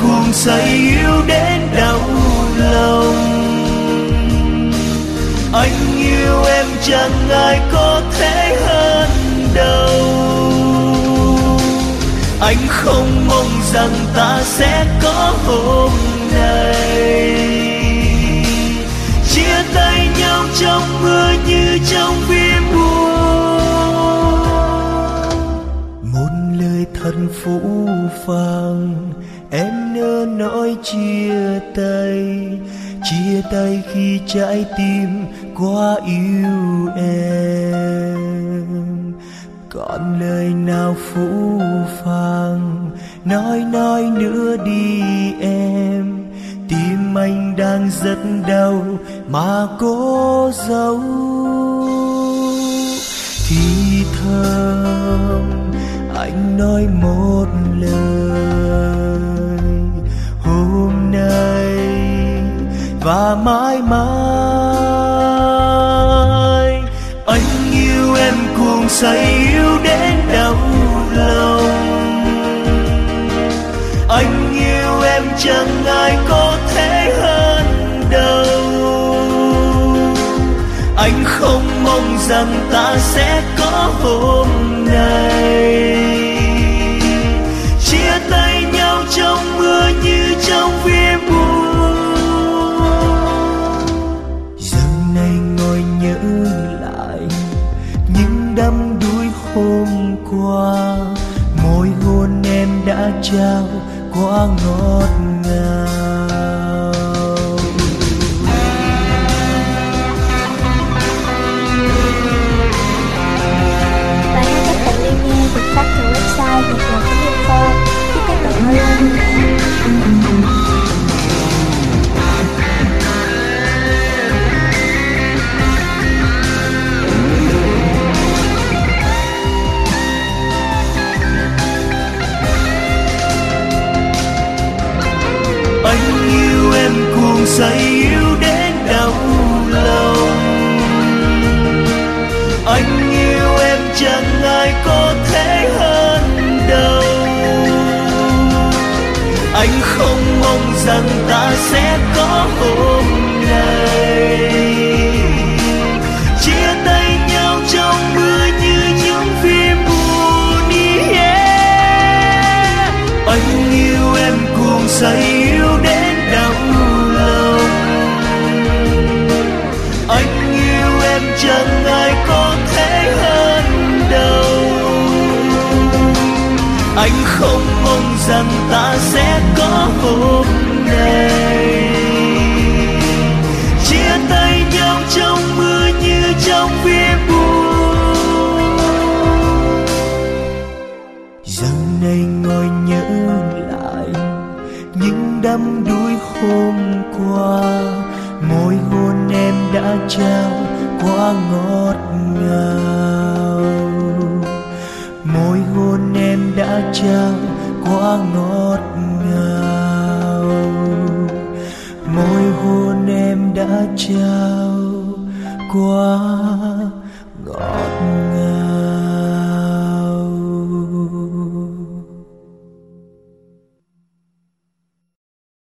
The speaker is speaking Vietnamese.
cuồng say yêu đến đau lòng. Anh yêu em chẳng ai có thể hơn đâu. Anh không mong rằng ta sẽ có hôm nay. Chia tay nhau trong mưa như trong phim buồn. Một lời thật phũ phàng em nỡ nói chia tay chia tay khi trái tim quá yêu em. Còn lời nào phũ phàng, nói nói nữa đi em. Tim anh đang rất đau mà cố giấu. Thì thầm, anh nói một lời. Và mãi mãi. Anh yêu em cuồng say, yêu đến đau lòng. Anh yêu em chẳng ai có thể hơn đâu. Anh không mong rằng ta sẽ có hôm nay. Này nhớ lại những đắm đuối hôm qua. Môi hôn em đã trao quá ngọt ngào. Anh không mong rằng ta sẽ có hôm nay. Chia tay nhau trong mưa như trong phía buồn giờ này ngồi nhớ lại những đắm đuối hôm qua. Môi hôn em đã trao quá ngọt ngào. Trao quá ngọt ngào. Môi hôn em đã trao quá ngọt